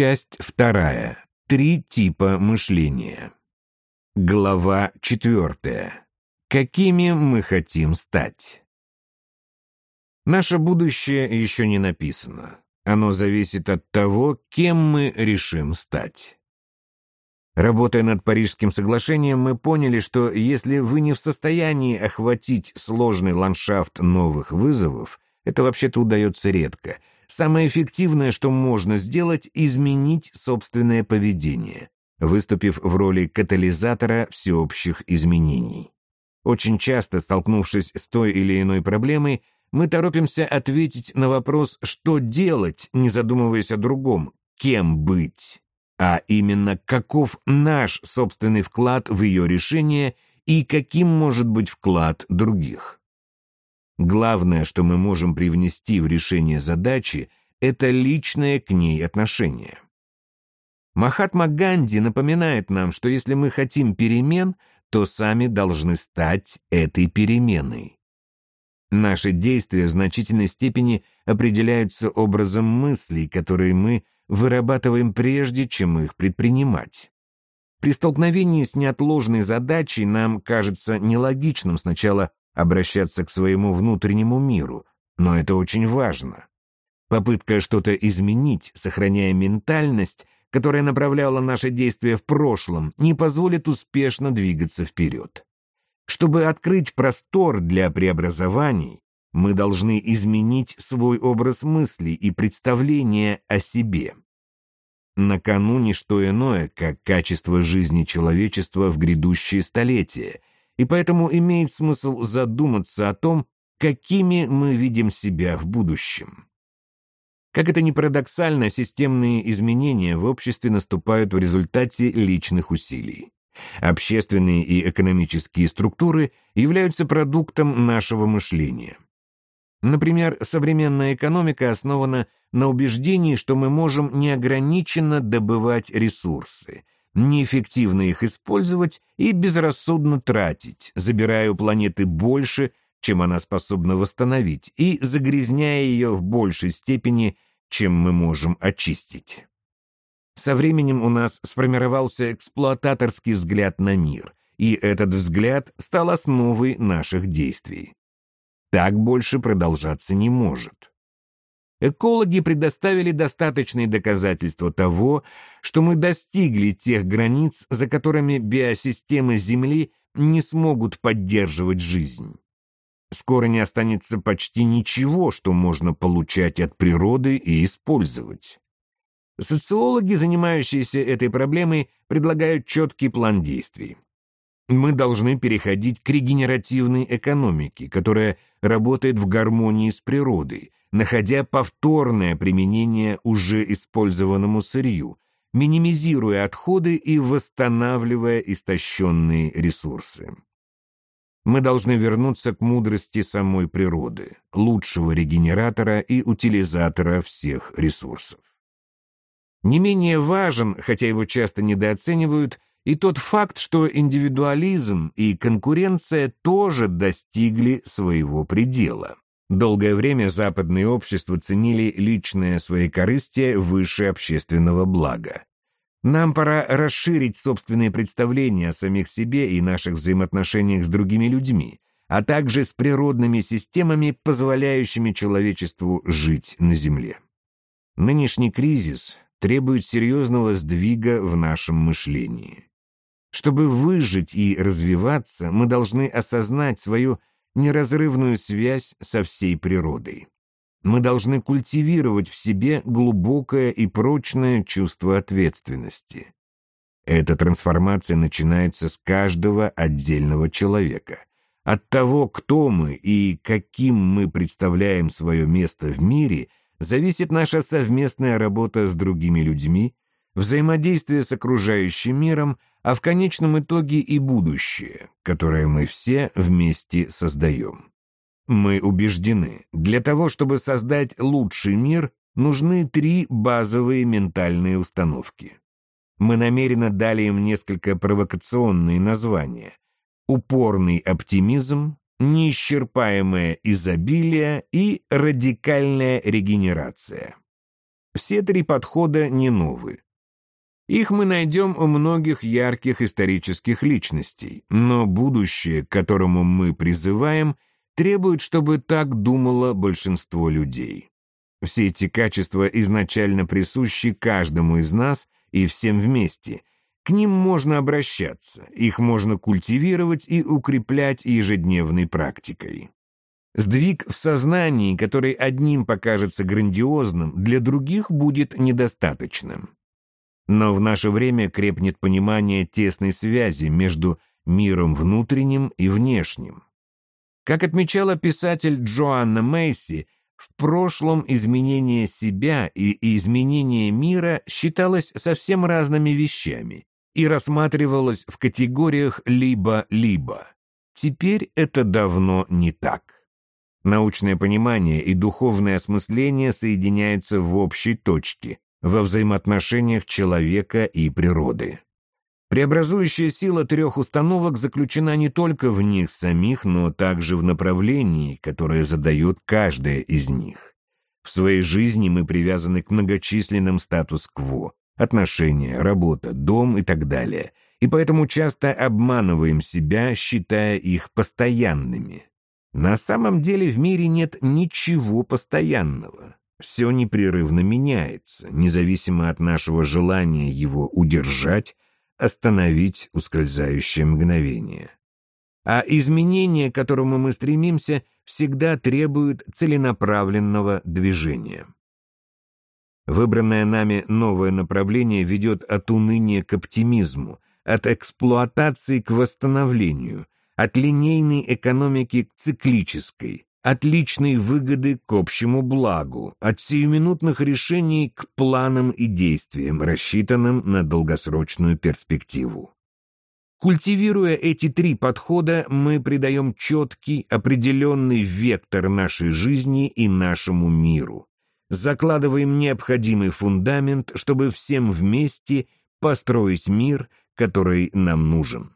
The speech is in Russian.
Часть вторая. Три типа мышления. Глава четвертая. Какими мы хотим стать? Наше будущее еще не написано. Оно зависит от того, кем мы решим стать. Работая над Парижским соглашением, мы поняли, что если вы не в состоянии охватить сложный ландшафт новых вызовов, это вообще-то удается редко, самое эффективное, что можно сделать, изменить собственное поведение, выступив в роли катализатора всеобщих изменений. Очень часто, столкнувшись с той или иной проблемой, мы торопимся ответить на вопрос, что делать, не задумываясь о другом, кем быть, а именно каков наш собственный вклад в ее решение и каким может быть вклад других. Главное, что мы можем привнести в решение задачи, это личное к ней отношение. Махатма Ганди напоминает нам, что если мы хотим перемен, то сами должны стать этой переменой. Наши действия в значительной степени определяются образом мыслей, которые мы вырабатываем прежде, чем их предпринимать. При столкновении с неотложной задачей нам кажется нелогичным сначала обращаться к своему внутреннему миру, но это очень важно. Попытка что-то изменить, сохраняя ментальность, которая направляла наши действия в прошлом, не позволит успешно двигаться вперед. Чтобы открыть простор для преобразований, мы должны изменить свой образ мыслей и представления о себе. На кону не что иное, как качество жизни человечества в грядущие столетия, и поэтому имеет смысл задуматься о том, какими мы видим себя в будущем. Как это ни парадоксально, системные изменения в обществе наступают в результате личных усилий. Общественные и экономические структуры являются продуктом нашего мышления. Например, современная экономика основана на убеждении, что мы можем неограниченно добывать ресурсы, неэффективно их использовать и безрассудно тратить, забирая у планеты больше, чем она способна восстановить, и загрязняя ее в большей степени, чем мы можем очистить. Со временем у нас сформировался эксплуататорский взгляд на мир, и этот взгляд стал основой наших действий. Так больше продолжаться не может. Экологи предоставили достаточные доказательства того, что мы достигли тех границ, за которыми биосистемы Земли не смогут поддерживать жизнь. Скоро не останется почти ничего, что можно получать от природы и использовать. Социологи, занимающиеся этой проблемой, предлагают четкий план действий. Мы должны переходить к регенеративной экономике, которая работает в гармонии с природой, находя повторное применение уже использованному сырью, минимизируя отходы и восстанавливая истощенные ресурсы. Мы должны вернуться к мудрости самой природы, лучшего регенератора и утилизатора всех ресурсов. Не менее важен, хотя его часто недооценивают, и тот факт, что индивидуализм и конкуренция тоже достигли своего предела. Долгое время западные общества ценили личное своекорыстие выше общественного блага. Нам пора расширить собственные представления о самих себе и наших взаимоотношениях с другими людьми, а также с природными системами, позволяющими человечеству жить на Земле. Нынешний кризис требует серьезного сдвига в нашем мышлении. Чтобы выжить и развиваться, мы должны осознать свою неразрывную связь со всей природой. Мы должны культивировать в себе глубокое и прочное чувство ответственности. Эта трансформация начинается с каждого отдельного человека. От того, кто мы и каким мы представляем свое место в мире – зависит наша совместная работа с другими людьми, взаимодействие с окружающим миром, а в конечном итоге и будущее, которое мы все вместе создаем. Мы убеждены, для того, чтобы создать лучший мир, нужны три базовые ментальные установки. Мы намеренно дали им несколько провокационные названия. Упорный оптимизм, неисчерпаемое изобилие и радикальная регенерация. Все три подхода не новые. Их мы найдем у многих ярких исторических личностей, но будущее, к которому мы призываем, требует, чтобы так думало большинство людей. Все эти качества изначально присущи каждому из нас и всем вместе. К ним можно обращаться, их можно культивировать и укреплять ежедневной практикой. Сдвиг в сознании, который одним покажется грандиозным, для других будет недостаточным. Но в наше время крепнет понимание тесной связи между миром внутренним и внешним. Как отмечала писатель Джоанна Мейси, в прошлом изменение себя и изменение мира считалось совсем разными вещами и рассматривалось в категориях «либо-либо». Теперь это давно не так. Научное понимание и духовное осмысление соединяются в общей точке, во взаимоотношениях человека и природы. Преобразующая сила трех установок заключена не только в них самих, но также в направлении, которое задает каждая из них. В своей жизни мы привязаны к многочисленным статус-кво, отношения, работа, дом и так далее, и поэтому часто обманываем себя, считая их постоянными. На самом деле в мире нет ничего постоянного. Все непрерывно меняется, независимо от нашего желания его удержать, остановить ускользающее мгновение. А изменение, к которому мы стремимся, всегда требует целенаправленного движения. Выбранное нами новое направление ведет от уныния к оптимизму, от эксплуатации к восстановлению, от линейной экономики к циклической, от личной выгоды к общему благу, от сиюминутных решений к планам и действиям, рассчитанным на долгосрочную перспективу. Культивируя эти три подхода, мы придаем четкий, определенный вектор нашей жизни и нашему миру. Закладываем необходимый фундамент, чтобы всем вместе построить мир, который нам нужен.